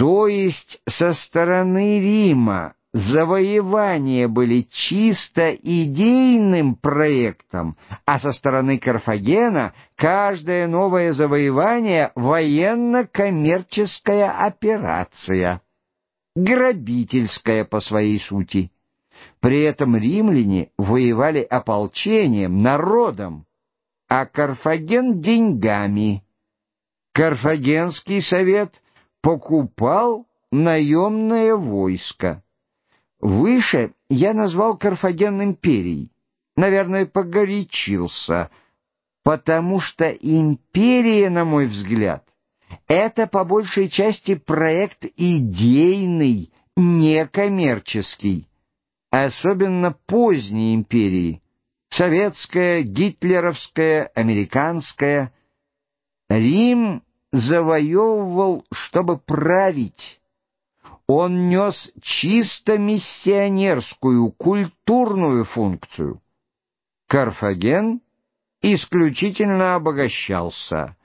То есть со стороны Рима завоевания были чисто идейным проектом, а со стороны Карфагена каждое новое завоевание — военно-коммерческая операция, грабительская по своей сути. При этом римляне воевали ополчением, народом, а Карфаген — деньгами. Карфагенский совет покупал наемное войско. Выше я назвал Карфаген империей. Наверное, погорячился, потому что империя, на мой взгляд, это по большей части проект идейный, некоммерческий, особенно поздней империи, советская, гитлеровская, американская. Рим завоевывал, чтобы править, он нес чисто миссионерскую, культурную функцию. Карфаген исключительно обогащался.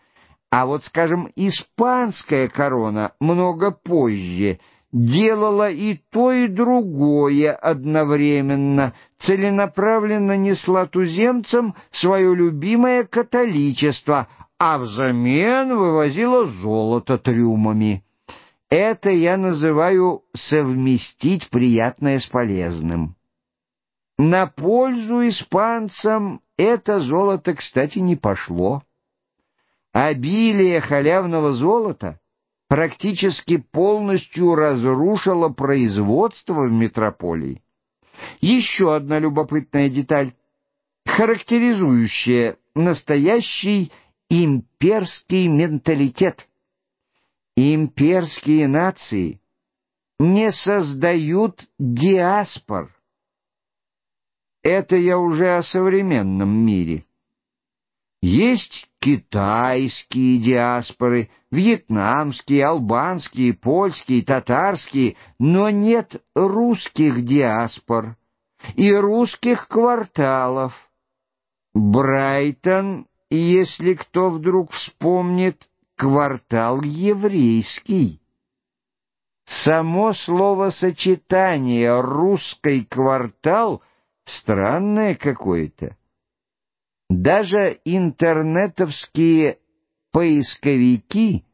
А вот, скажем, испанская корона много позже делала и то, и другое одновременно, целенаправленно несла туземцам свое любимое католичество, а взамен вывозила золото трюмами. Это я называю совместить приятное с полезным. На пользу испанцам это золото, кстати, не пошло. Обилие халявного золота практически полностью разрушило производство в метрополии. Еще одна любопытная деталь, характеризующая настоящий имперский менталитет — Имперские нации не создают диаспор. Это я уже о современном мире. Есть китайские диаспоры, вьетнамские, албанские, польские, татарские, но нет русских диаспор и русских кварталов. Брайтон, если кто вдруг вспомнит, квартал еврейский. Само словосочетание «русский квартал» странное какое-то. Даже интернетовские поисковики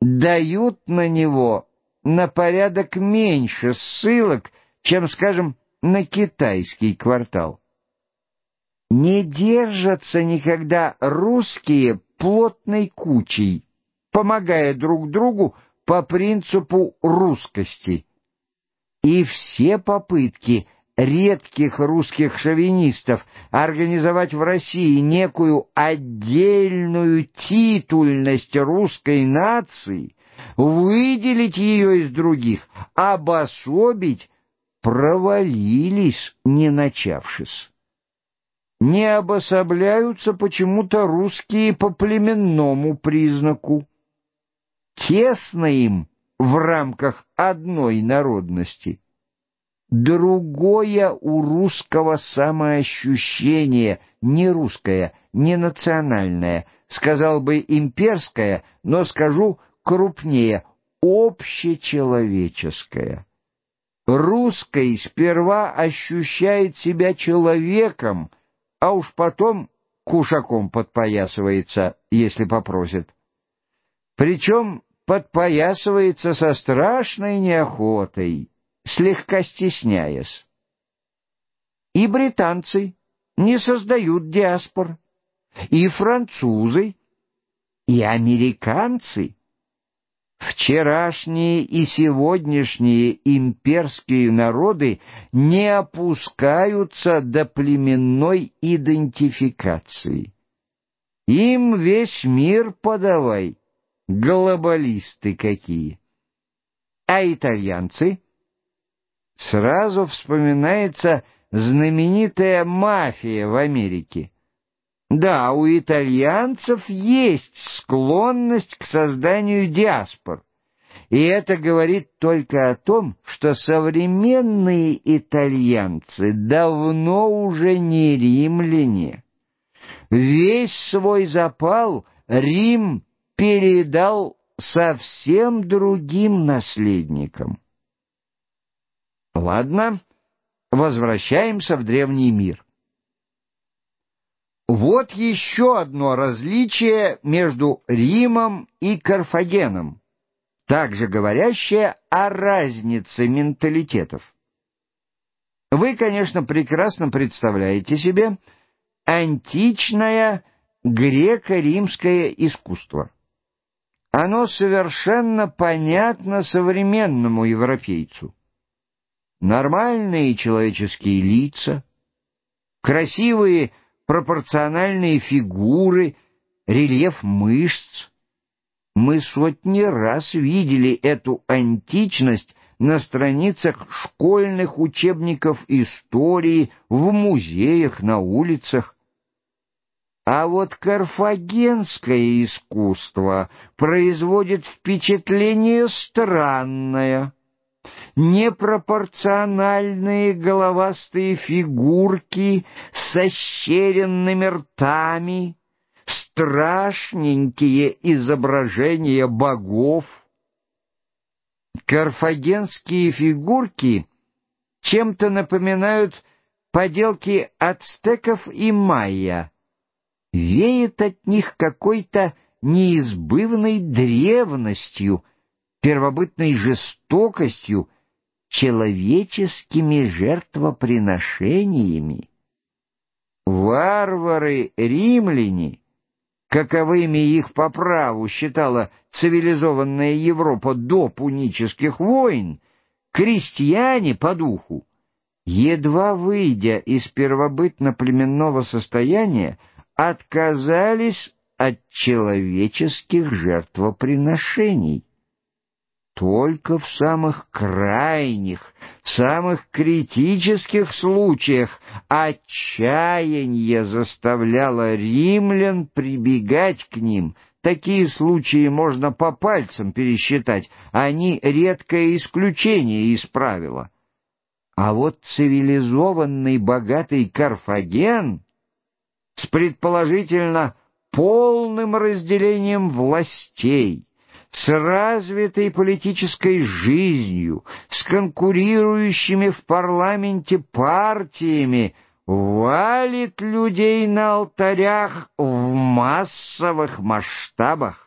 дают на него на порядок меньше ссылок, чем, скажем, на китайский квартал. Не держатся никогда русские плотной кучей, помогая друг другу по принципу русскости. И все попытки редких русских шовинистов организовать в России некую отдельную титульность русской нации, выделить ее из других, обособить, провалились, не начавшись не обособляются почему-то русские по племенному признаку тесно им в рамках одной народности. Другое у русского самоощущение, не русское, не национальное, сказал бы имперское, но скажу крупнее, общечеловеческое. Русский сперва ощущает себя человеком, а уж потом кушаком подпоясывается, если попросят. Причем подпоясывается со страшной неохотой, слегка стесняясь. И британцы не создают диаспор, и французы, и американцы. Вчерашние и сегодняшние имперские народы не опускаются до племенной идентификации. Им весь мир подавай глобалисты какие. А итальянцы? Сразу вспоминается знаменитая мафия в Америке. Да, у итальянцев есть склонность к созданию диаспор. И это говорит только о том, что современные итальянцы давно уже не римляне. Весь свой запал Рим передал совсем другим наследником. Ладно, возвращаемся в древний мир. Вот еще одно различие между Римом и Карфагеном, также говорящее о разнице менталитетов. Вы, конечно, прекрасно представляете себе античное греко-римское искусство. Оно совершенно понятно современному европейцу. Нормальные человеческие лица, красивые пропорциональные фигуры, рельеф мышц. Мы сотни раз видели эту античность на страницах школьных учебников истории, в музеях, на улицах. А вот карфагенское искусство производит впечатление странное. Непропорциональные головастые фигурки с ощеренными ртами, страшненькие изображения богов. Карфагенские фигурки чем-то напоминают поделки ацтеков и майя веет от них какой-то неизбывной древностью, первобытной жестокостью, человеческими жертвоприношениями. Варвары-римляне, каковыми их по праву считала цивилизованная Европа до пунических войн, крестьяне по духу, едва выйдя из первобытно-племенного состояния, отказались от человеческих жертвоприношений. Только в самых крайних, самых критических случаях отчаяние заставляло римлян прибегать к ним. Такие случаи можно по пальцам пересчитать, они редкое исключение из правила. А вот цивилизованный богатый Карфаген с предположительно полным разделением властей, с развитой политической жизнью, с конкурирующими в парламенте партиями, валит людей на алтарях в массовых масштабах.